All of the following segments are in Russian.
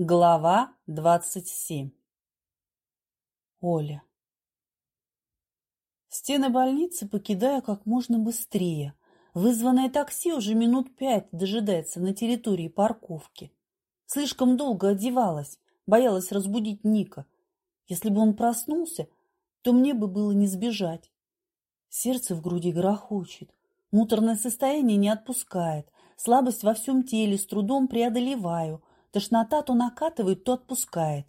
Глава двадцать семь Оля Стены больницы покидаю как можно быстрее. Вызванное такси уже минут пять дожидается на территории парковки. Слишком долго одевалась, боялась разбудить Ника. Если бы он проснулся, то мне бы было не сбежать. Сердце в груди грохочет. Муторное состояние не отпускает. Слабость во всем теле с трудом преодолеваю – Тошнота то накатывает, то отпускает.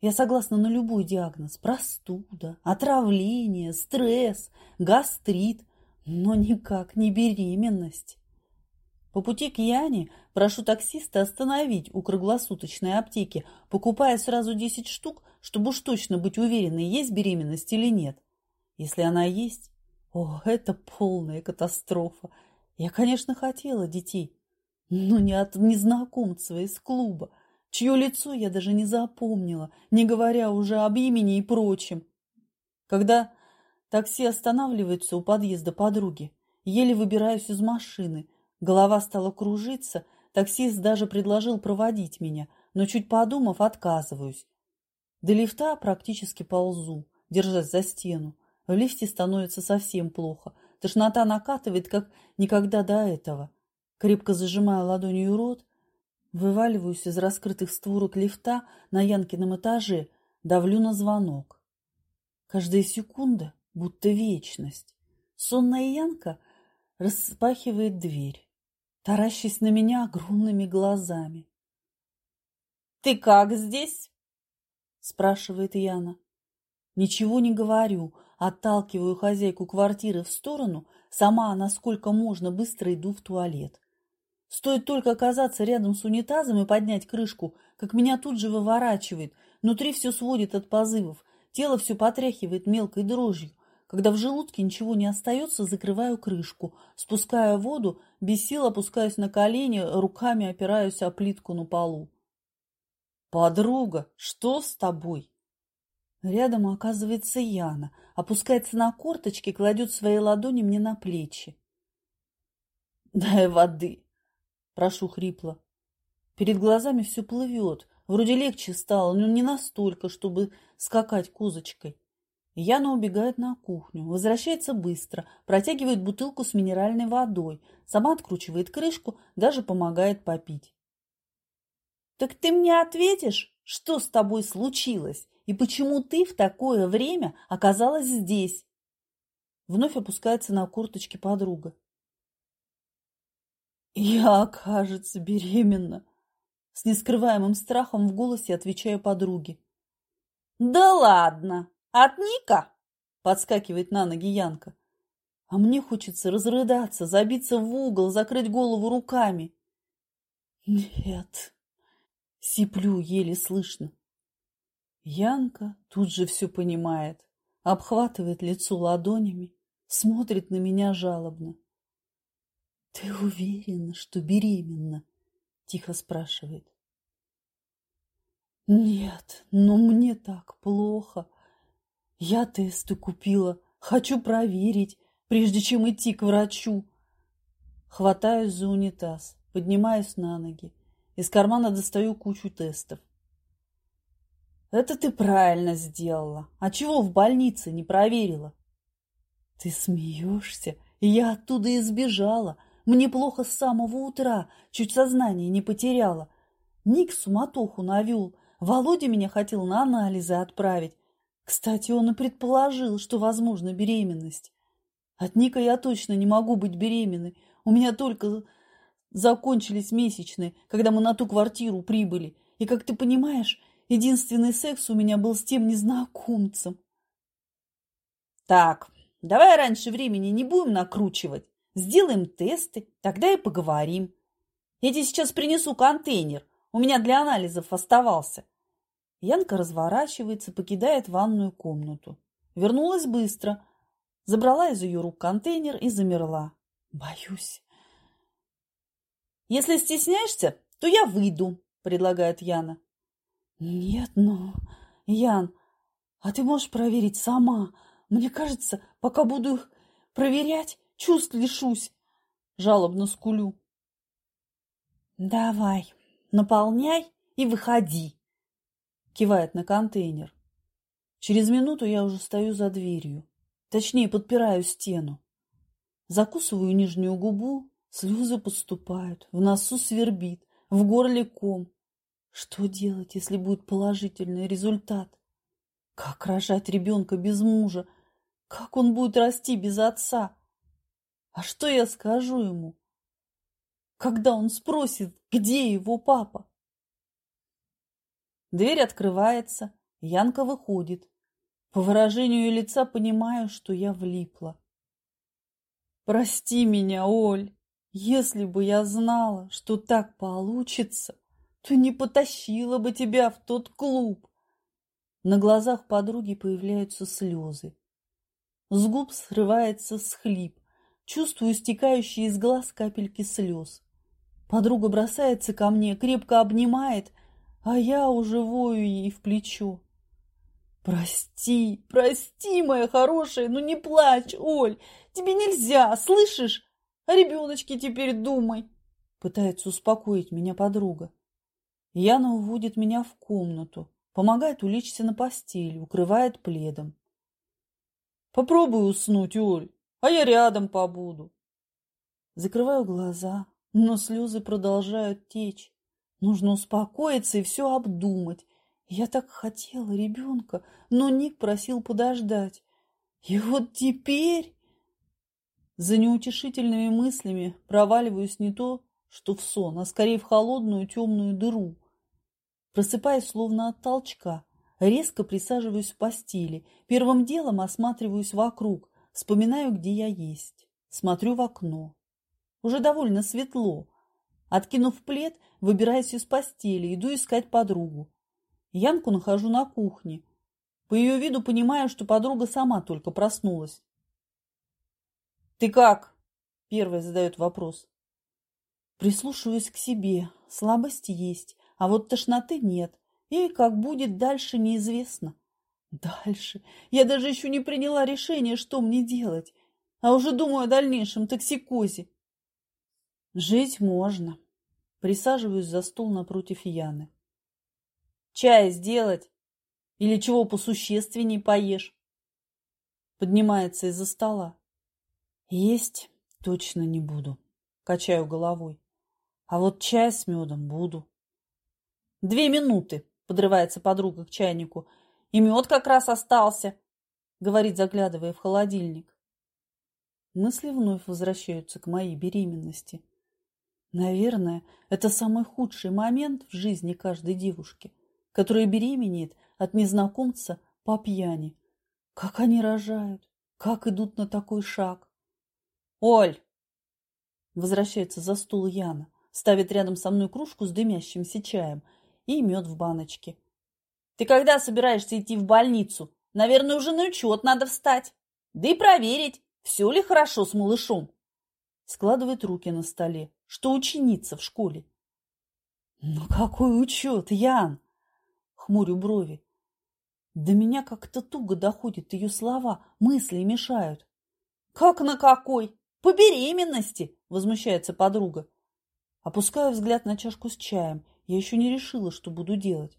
Я согласна на любой диагноз. Простуда, отравление, стресс, гастрит, но никак не беременность. По пути к Яне прошу таксиста остановить у круглосуточной аптеки, покупая сразу 10 штук, чтобы уж точно быть уверенной, есть беременность или нет. Если она есть, о, это полная катастрофа. Я, конечно, хотела детей, но не от незнакомца из клуба, чье лицо я даже не запомнила, не говоря уже об имени и прочем. Когда такси останавливается у подъезда подруги, еле выбираюсь из машины, голова стала кружиться, таксист даже предложил проводить меня, но чуть подумав, отказываюсь. До лифта практически ползу, держась за стену. В лифте становится совсем плохо. Тошнота накатывает, как никогда до этого. Крепко зажимая ладонью рот, вываливаюсь из раскрытых створок лифта на Янкином этаже, давлю на звонок. Каждая секунда будто вечность. Сонная Янка распахивает дверь, таращась на меня огромными глазами. «Ты как здесь?» – спрашивает Яна. Ничего не говорю, отталкиваю хозяйку квартиры в сторону, сама, насколько можно, быстро иду в туалет. Стоит только оказаться рядом с унитазом и поднять крышку, как меня тут же выворачивает. Внутри все сводит от позывов, тело все потряхивает мелкой дрожью. Когда в желудке ничего не остается, закрываю крышку, спускаю воду, без сил опускаюсь на колени, руками опираюсь о плитку на полу. «Подруга, что с тобой?» Рядом оказывается Яна, опускается на корточки, кладет свои ладони мне на плечи. «Дай воды!» Прошу хрипло. Перед глазами все плывет. Вроде легче стало, но не настолько, чтобы скакать козочкой. Яна убегает на кухню, возвращается быстро, протягивает бутылку с минеральной водой, сама откручивает крышку, даже помогает попить. «Так ты мне ответишь, что с тобой случилось и почему ты в такое время оказалась здесь?» Вновь опускается на курточки подруга. «Я, кажется, беременна!» С нескрываемым страхом в голосе отвечаю подруге. «Да ладно! От Ника?» Подскакивает на ноги Янка. А мне хочется разрыдаться, забиться в угол, закрыть голову руками. «Нет!» Сиплю еле слышно. Янка тут же все понимает, обхватывает лицо ладонями, смотрит на меня жалобно. «Ты уверена, что беременна?» – тихо спрашивает. «Нет, но мне так плохо. Я тесты купила, хочу проверить, прежде чем идти к врачу». Хватаюсь за унитаз, поднимаюсь на ноги. Из кармана достаю кучу тестов. «Это ты правильно сделала. А чего в больнице не проверила?» «Ты смеешься, я оттуда избежала. Мне плохо с самого утра, чуть сознание не потеряла. Ник суматоху навел. Володя меня хотел на анализы отправить. Кстати, он и предположил, что возможна беременность. От Ника я точно не могу быть беременной. У меня только закончились месячные, когда мы на ту квартиру прибыли. И, как ты понимаешь, единственный секс у меня был с тем незнакомцем. Так, давай раньше времени не будем накручивать. Сделаем тесты, тогда и поговорим. Я тебе сейчас принесу контейнер. У меня для анализов оставался. Янка разворачивается, покидает ванную комнату. Вернулась быстро. Забрала из ее рук контейнер и замерла. Боюсь. Если стесняешься, то я выйду, предлагает Яна. Нет, но... Ян, а ты можешь проверить сама? Мне кажется, пока буду их проверять, чувств лишусь, жалобно скулю. Давай, наполняй и выходи!» Кивает на контейнер. Через минуту я уже стою за дверью. Точнее, подпираю стену. Закусываю нижнюю губу, слезы подступают, в носу свербит, в горле ком. Что делать, если будет положительный результат? Как рожать ребенка без мужа? Как он будет расти без отца? А что я скажу ему? Когда он спросит, где его папа? Дверь открывается, Янка выходит. По выражению лица понимаю, что я влипла. Прости меня, Оль. Если бы я знала, что так получится, то не потащила бы тебя в тот клуб. На глазах подруги появляются слезы. С губ срывается схлип. Чувствую стекающие из глаз капельки слез. Подруга бросается ко мне, крепко обнимает, а я уже вою ей в плечо. «Прости, прости, моя хорошая, ну не плачь, Оль, тебе нельзя, слышишь? О ребеночке теперь думай!» Пытается успокоить меня подруга. Яна уводит меня в комнату, помогает улечься на постель, укрывает пледом. «Попробуй уснуть, Оль, а я рядом побуду». Закрываю глаза, но слезы продолжают течь. Нужно успокоиться и все обдумать. Я так хотела ребенка, но Ник просил подождать. И вот теперь... За неутешительными мыслями проваливаюсь не то, что в сон, а скорее в холодную темную дыру. Просыпаюсь словно от толчка, резко присаживаюсь в постели, первым делом осматриваюсь вокруг, вспоминаю, где я есть, смотрю в окно. Уже довольно светло. Откинув плед, выбираюсь из постели, иду искать подругу. Янку нахожу на кухне. По ее виду понимаю, что подруга сама только проснулась. «Ты как?» – первая задает вопрос. Прислушиваюсь к себе. Слабости есть, а вот тошноты нет. И как будет дальше, неизвестно. Дальше? Я даже еще не приняла решение, что мне делать. А уже думаю о дальнейшем токсикозе. Жить можно. Присаживаюсь за стол напротив Яны. Чай сделать? Или чего посущественней поешь? Поднимается из-за стола. Есть точно не буду. Качаю головой. А вот чай с медом буду. Две минуты, подрывается подруга к чайнику. И мед как раз остался, говорит, заглядывая в холодильник. Мысли вновь возвращаются к моей беременности. Наверное, это самый худший момент в жизни каждой девушки, которая беременеет от незнакомца по пьяни. Как они рожают, как идут на такой шаг. «Оль!» Возвращается за стул Яна, ставит рядом со мной кружку с дымящимся чаем и мед в баночке. «Ты когда собираешься идти в больницу? Наверное, уже на учет надо встать. Да и проверить, все ли хорошо с малышом». Складывает руки на столе, что ученица в школе. «Ну какой учет, Ян?» Хмурю брови. До меня как-то туго доходят ее слова, мысли мешают. «Как на какой? По беременности!» – возмущается подруга. Опускаю взгляд на чашку с чаем. Я еще не решила, что буду делать.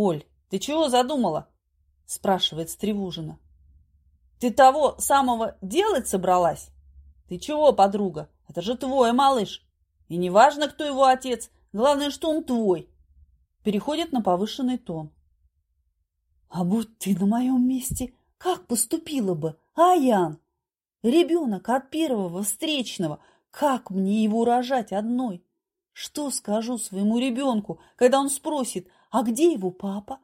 «Оль, ты чего задумала?» – спрашивает встревоженно. «Ты того самого делать собралась?» «Ты чего, подруга? Это же твой малыш. И не важно, кто его отец, главное, что он твой. Переходит на повышенный тон. А будь ты на моем месте, как поступила бы, а, Ян? Ребенок от первого встречного, как мне его рожать одной? Что скажу своему ребенку, когда он спросит, а где его папа?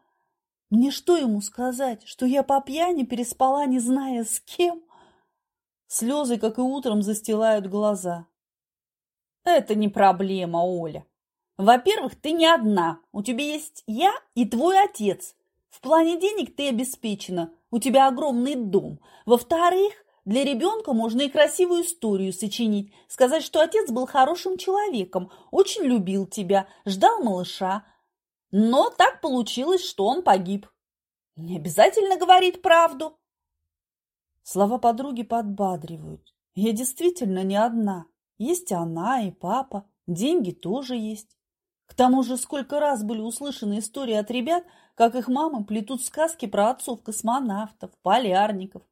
Мне что ему сказать, что я по пьяни переспала, не зная с кем? Слезы, как и утром, застилают глаза. Это не проблема, Оля. Во-первых, ты не одна. У тебя есть я и твой отец. В плане денег ты обеспечена. У тебя огромный дом. Во-вторых, для ребенка можно и красивую историю сочинить. Сказать, что отец был хорошим человеком, очень любил тебя, ждал малыша. Но так получилось, что он погиб. Не обязательно говорить правду. Слова подруги подбадривают. Я действительно не одна. Есть она и папа. Деньги тоже есть. К тому же сколько раз были услышаны истории от ребят, как их мамы плетут сказки про отцов-космонавтов, полярников,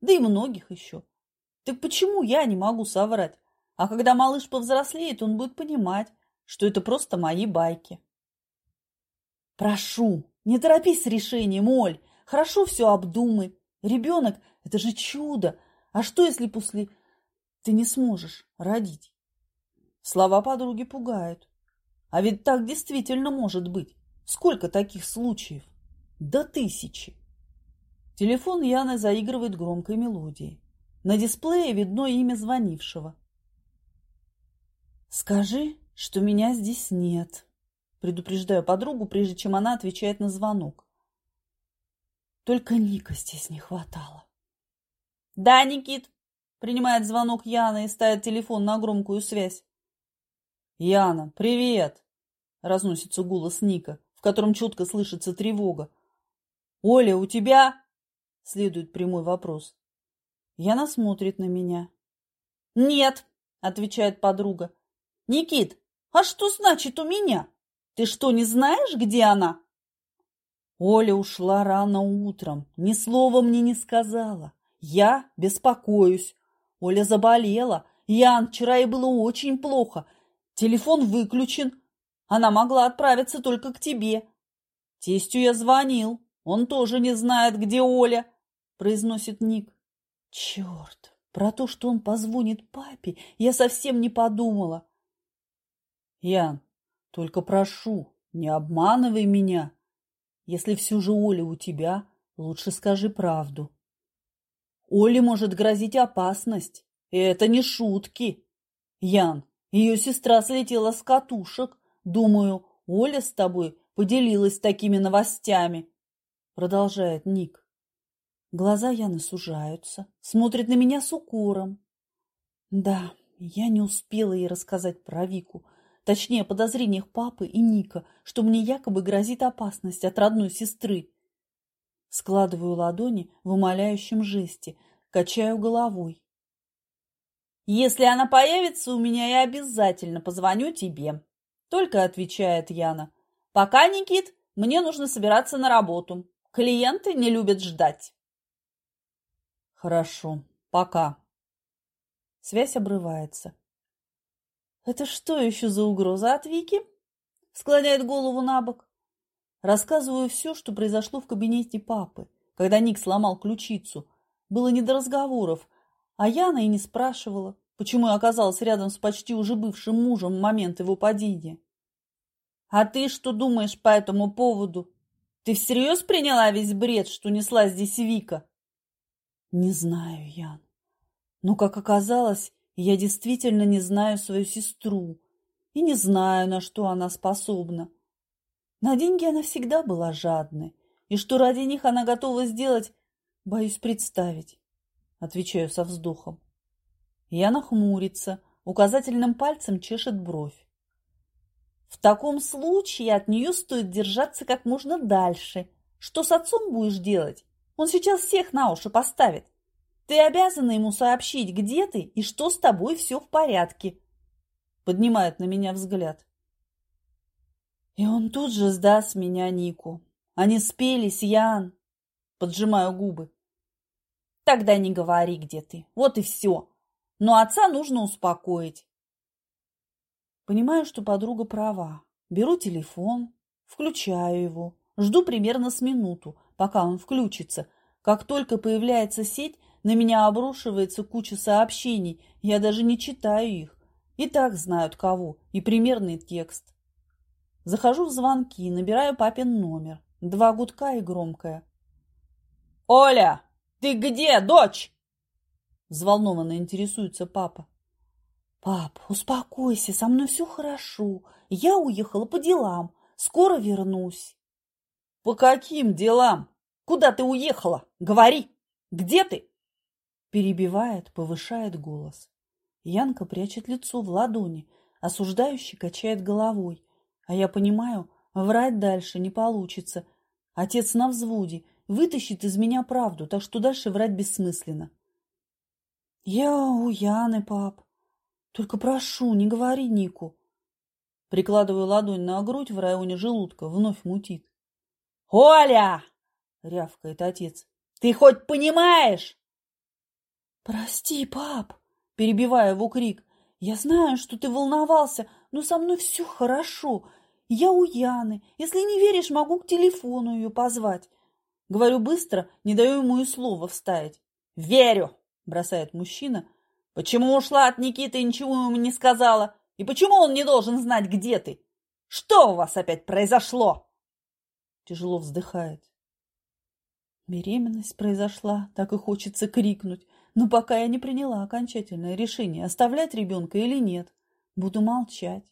да и многих еще. Так почему я не могу соврать? А когда малыш повзрослеет, он будет понимать, что это просто мои байки. Прошу, не торопись с решением, Оль. Хорошо все обдумай. Ребенок – это же чудо. А что, если после ты не сможешь родить? Слова подруги пугают. А ведь так действительно может быть. Сколько таких случаев? До тысячи. Телефон Яны заигрывает громкой мелодией. На дисплее видно имя звонившего. «Скажи, что меня здесь нет», – предупреждаю подругу, прежде чем она отвечает на звонок. Только Ника здесь не хватало. «Да, Никит!» – принимает звонок Яна и ставит телефон на громкую связь. «Яна, привет!» – разносится голос Ника, в котором четко слышится тревога. «Оля, у тебя?» – следует прямой вопрос. Яна смотрит на меня. «Нет!» – отвечает подруга. «Никит, а что значит у меня? Ты что, не знаешь, где она?» Оля ушла рано утром, ни слова мне не сказала. Я беспокоюсь. Оля заболела. Ян, вчера ей было очень плохо. Телефон выключен. Она могла отправиться только к тебе. Тестю я звонил. Он тоже не знает, где Оля, произносит Ник. Черт, про то, что он позвонит папе, я совсем не подумала. Ян, только прошу, не обманывай меня. Если все же Оля у тебя, лучше скажи правду. Оле может грозить опасность, и это не шутки. Ян, ее сестра слетела с катушек. Думаю, Оля с тобой поделилась такими новостями. Продолжает Ник. Глаза Яны сужаются, смотрит на меня с укором. Да, я не успела ей рассказать про Вику, точнее подозрениях папы и Ника, что мне якобы грозит опасность от родной сестры. Складываю ладони в умоляющем жесте, качаю головой. «Если она появится у меня, я обязательно позвоню тебе», — только отвечает Яна. «Пока, Никит, мне нужно собираться на работу. Клиенты не любят ждать». «Хорошо, пока». Связь обрывается. «Это что еще за угроза от Вики?» Склоняет голову на бок. Рассказываю все, что произошло в кабинете папы, когда Ник сломал ключицу. Было не до разговоров, а Яна и не спрашивала, почему я оказалась рядом с почти уже бывшим мужем в момент его падения. «А ты что думаешь по этому поводу? Ты всерьез приняла весь бред, что несла здесь Вика?» «Не знаю, Ян. Но, как оказалось, я действительно не знаю свою сестру и не знаю, на что она способна. На деньги она всегда была жадной, и что ради них она готова сделать, боюсь представить, отвечаю со вздохом. Яна хмурится, указательным пальцем чешет бровь. В таком случае от нее стоит держаться как можно дальше. Что с отцом будешь делать? Он сейчас всех на уши поставит. Ты обязана ему сообщить, где ты и что с тобой все в порядке. Поднимает на меня взгляд. И он тут же сдаст меня Нику. Они спелись, Ян. Поджимаю губы. Тогда не говори, где ты. Вот и все. Но отца нужно успокоить. Понимаю, что подруга права. Беру телефон, включаю его, жду примерно с минуту, пока он включится. Как только появляется сеть, на меня обрушивается куча сообщений, я даже не читаю их. И так знают кого, и примерный текст. Захожу в звонки, набираю папин номер. Два гудка и громкое. «Оля, ты где, дочь?» Взволнованно интересуется папа. «Пап, успокойся, со мной все хорошо. Я уехала по делам. Скоро вернусь». «По каким делам? Куда ты уехала? Говори! Где ты?» Перебивает, повышает голос. Янка прячет лицо в ладони, осуждающий качает головой. А я понимаю, врать дальше не получится. Отец на взводе, вытащит из меня правду, так что дальше врать бессмысленно. Я у Яны, пап. Только прошу, не говори Нику. Прикладываю ладонь на грудь в районе желудка, вновь мутит. «Оля!» — рявкает отец. «Ты хоть понимаешь?» «Прости, пап!» — перебивая его крик. «Я знаю, что ты волновался, но со мной все хорошо. Я у Яны. Если не веришь, могу к телефону ее позвать». Говорю быстро, не даю ему и слова вставить. «Верю!» — бросает мужчина. «Почему ушла от Никиты и ничего ему не сказала? И почему он не должен знать, где ты? Что у вас опять произошло?» Тяжело вздыхает. Беременность произошла, так и хочется крикнуть. Но пока я не приняла окончательное решение, оставлять ребенка или нет. Буду молчать.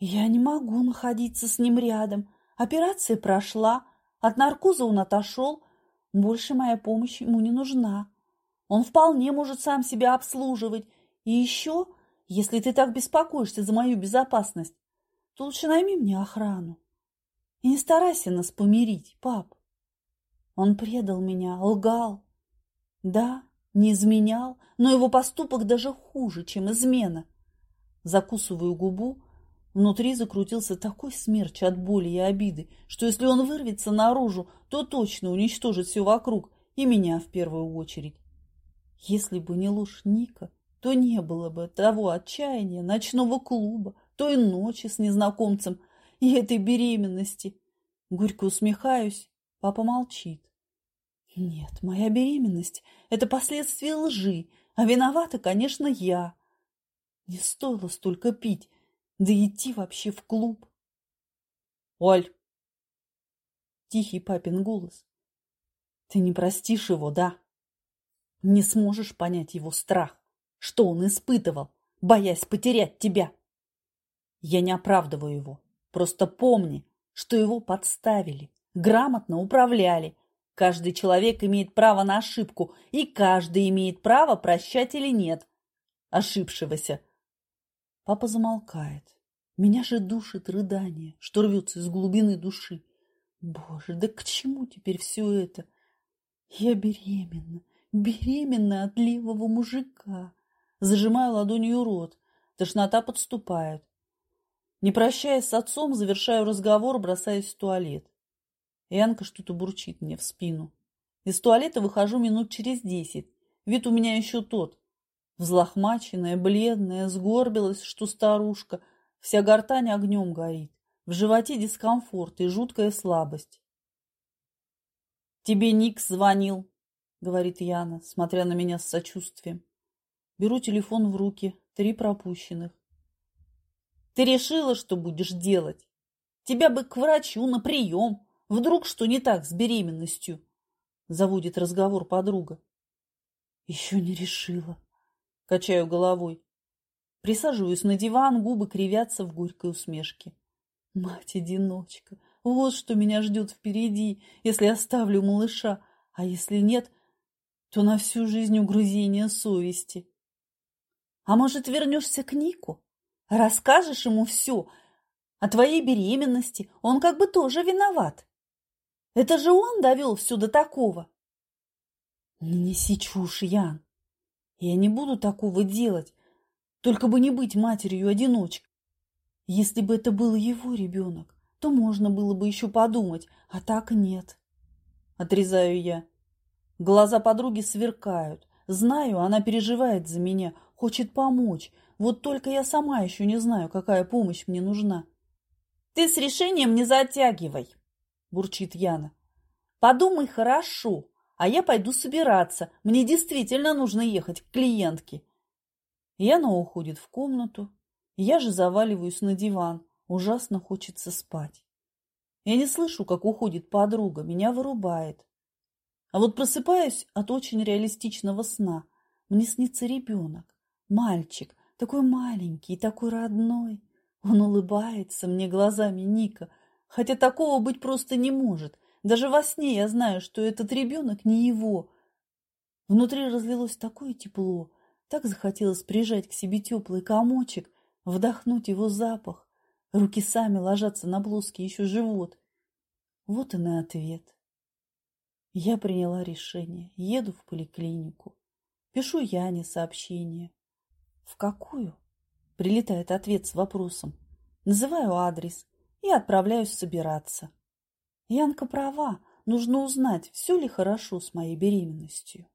Я не могу находиться с ним рядом. Операция прошла, от наркоза он отошел. Больше моя помощь ему не нужна. Он вполне может сам себя обслуживать. И еще, если ты так беспокоишься за мою безопасность, то лучше найми мне охрану. И не старайся нас помирить, пап. Он предал меня, лгал. Да, не изменял, но его поступок даже хуже, чем измена. Закусываю губу, внутри закрутился такой смерч от боли и обиды, что если он вырвется наружу, то точно уничтожит все вокруг, и меня в первую очередь. Если бы не ложь Ника, то не было бы того отчаяния, ночного клуба, той ночи с незнакомцем и этой беременности. Горько усмехаюсь, папа молчит. Нет, моя беременность – это последствия лжи, а виновата, конечно, я. Не стоило столько пить, да идти вообще в клуб. Оль! Тихий папин голос. Ты не простишь его, да? Не сможешь понять его страх, что он испытывал, боясь потерять тебя. Я не оправдываю его. Просто помни, что его подставили, грамотно управляли, Каждый человек имеет право на ошибку, и каждый имеет право прощать или нет ошибшегося. Папа замолкает. Меня же душит рыдание, что рвется из глубины души. Боже, да к чему теперь все это? Я беременна, беременна от левого мужика. Зажимаю ладонью рот. Тошнота подступает. Не прощаясь с отцом, завершаю разговор, бросаюсь в туалет. Янка что-то бурчит мне в спину. Из туалета выхожу минут через десять. Вид у меня еще тот. Взлохмаченная, бледная, сгорбилась, что старушка. Вся гортань огнем горит. В животе дискомфорт и жуткая слабость. «Тебе Никс звонил», — говорит Яна, смотря на меня с сочувствием. Беру телефон в руки, три пропущенных. «Ты решила, что будешь делать? Тебя бы к врачу на прием, Вдруг что не так с беременностью? Заводит разговор подруга. Еще не решила. Качаю головой. Присаживаюсь на диван, губы кривятся в горькой усмешке. Мать-одиночка, вот что меня ждет впереди, если оставлю малыша, а если нет, то на всю жизнь угрызение совести. А может, вернешься к Нику? Расскажешь ему все о твоей беременности, он как бы тоже виноват. Это же он довел все до такого. Не неси чушь, Ян. Я не буду такого делать, только бы не быть матерью-одиночкой. Если бы это был его ребенок, то можно было бы еще подумать, а так нет. Отрезаю я. Глаза подруги сверкают. Знаю, она переживает за меня, хочет помочь. Вот только я сама еще не знаю, какая помощь мне нужна. Ты с решением не затягивай, – бурчит Яна. «Подумай хорошо, а я пойду собираться. Мне действительно нужно ехать к клиентке». Яна уходит в комнату. Я же заваливаюсь на диван. Ужасно хочется спать. Я не слышу, как уходит подруга. Меня вырубает. А вот просыпаюсь от очень реалистичного сна. Мне снится ребенок. Мальчик. Такой маленький, такой родной. Он улыбается мне глазами Ника – Хотя такого быть просто не может. Даже во сне я знаю, что этот ребенок не его. Внутри разлилось такое тепло, так захотелось прижать к себе теплый комочек, вдохнуть его запах. Руки сами ложатся на блузке, еще живот. Вот и на ответ. Я приняла решение, еду в поликлинику. Пишу Яне сообщение. В какую? Прилетает ответ с вопросом. Называю адрес и отправляюсь собираться. Янка права, нужно узнать, все ли хорошо с моей беременностью.